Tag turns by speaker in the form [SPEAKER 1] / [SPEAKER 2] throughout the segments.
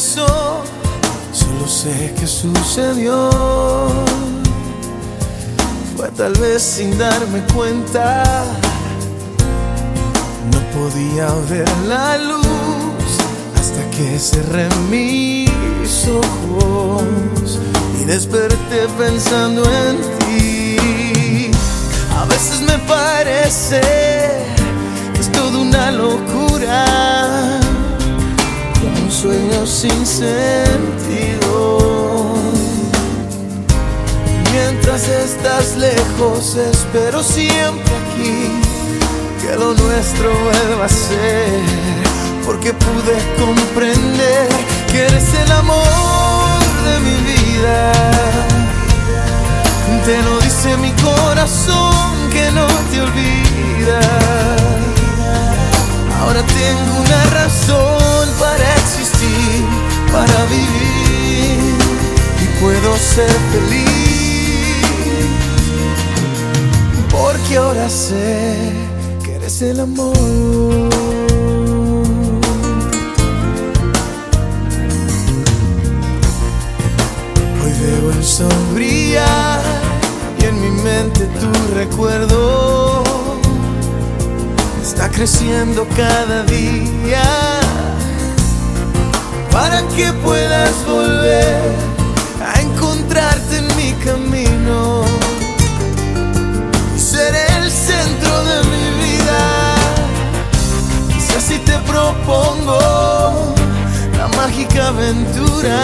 [SPEAKER 1] solo sé que sucedió. Fue tal vez sin darme cuenta, no podía ver la luz hasta que cerré mis ojos y desperté pensando en ti. A veces me parece como un sueño sin sentido. Mientras estás lejos, espero siempre aquí que lo nuestro vuelva a ser, porque pude comprender que eres el amor de mi vida. Te lo dice mi corazón ser feliz. Porque ahora sé que eres el amor. Hoy veo el sol brillar y en mi mente tu recuerdo está creciendo cada día para que puedas volver aventura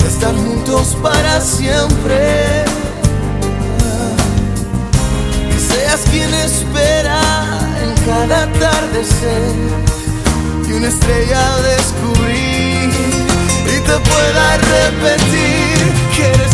[SPEAKER 1] de estar juntos para siempre. Que seas quien espera en cada atardecer y una estrella descubrir y te pueda repetir que eres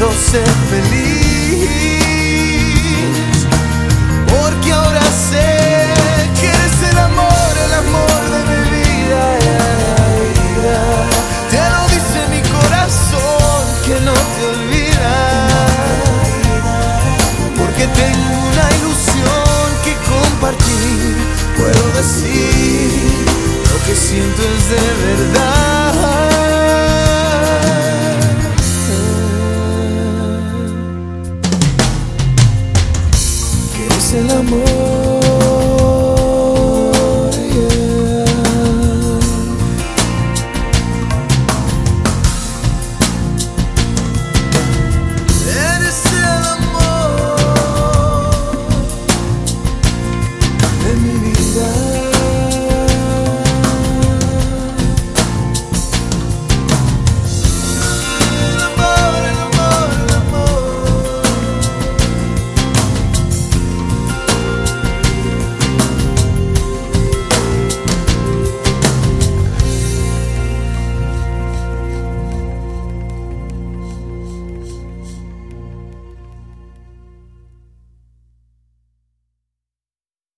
[SPEAKER 1] puedo ser feliz. Porque ahora sé que eres el amor, el amor de mi vida. Te lo dice mi corazón que no te olvida. Porque tengo una ilusión que compartir. Puedo decir lo que siento verdad.